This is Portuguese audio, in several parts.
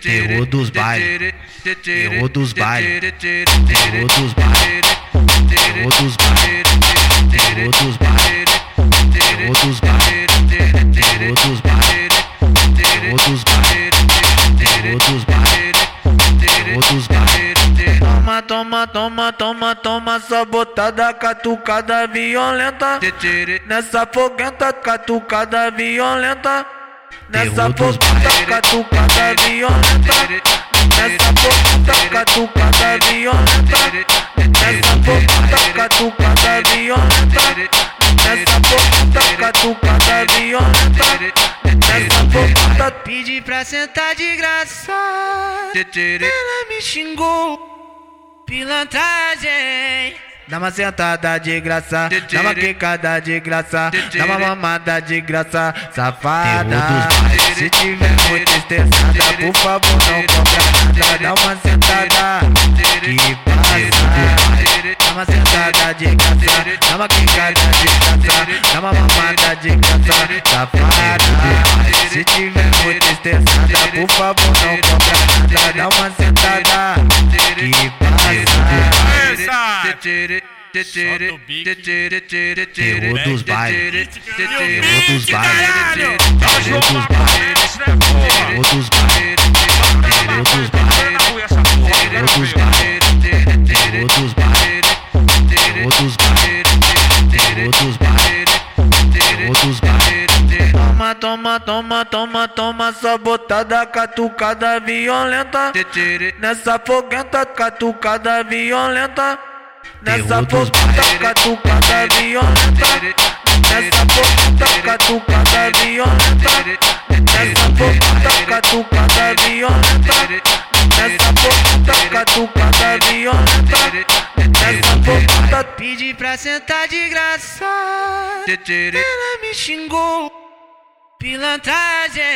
Terror dos bailes, terror dos bailes, terror dos bailes, terror dos bailes, terror dos bailes, Toma, toma, toma, toma, toma, sabotada, catucada violenta. Nessa foguenta, catucada violenta. Nessa foguenta, catucada violenta. Nessa foguenta, catucada violenta. Nessa foguenta, catucada violenta. Nessa foguenta, catucada violenta. Nessa foguenta, Pedi pra sentar de graça. Ela me xingou. Pilantragem. Dá uma sentada de graça, dá uma quicada de graça, dá uma mamada de graça, safada. Se tiver muito estressada, por favor não compra nada. Dá uma sentada que passa. Dá uma sentada de graça, dá uma quicada de graça, dá uma mamada de graça, safada. Se tiver muito estressada, por favor não compra nada. Dá uma sentada Terror dos bailes, terror dos bailes, terror dos bailes, terror dos bailes, terror dos bailes, terror dos bailes, terror dos bailes, terror dos bailes, terror dos bailes, terror dos bailes. Toma, toma, toma, toma, toma, sabotada, catucada violenta. Nessa foguenta, catucada violenta. Nessa foguenta, catucada violenta. Nessa foguenta, catucada violenta. Nessa foguenta, catucada violenta. Nessa foguenta, catucada violenta. Nessa foguenta, Pedi pra sentar de graça. Ela me xingou. Pilantragem.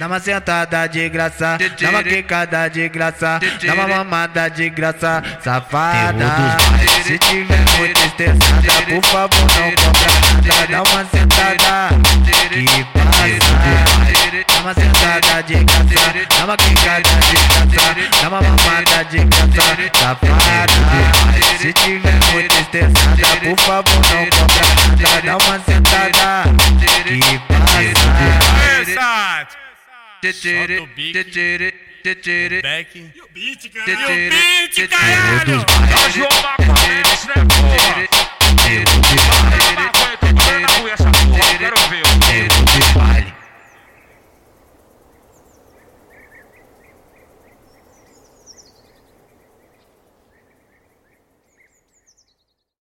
Dá uma sentada de graça, dá uma quicada de graça, dá uma mamada de graça, safada. Se tiver muito estressada, por favor não compra nada. Dá uma sentada. Que passa. Dá uma sentada de graça, dá uma quicada de graça, dá uma mamada de graça, safada. Se tiver muito estressada, por favor não compra nada. Dá uma sentada. Que passa. Tetere, tetere, tetere. Back. E o beat, cara. E o beat, caralho. Tá João Magalhães, né, porra?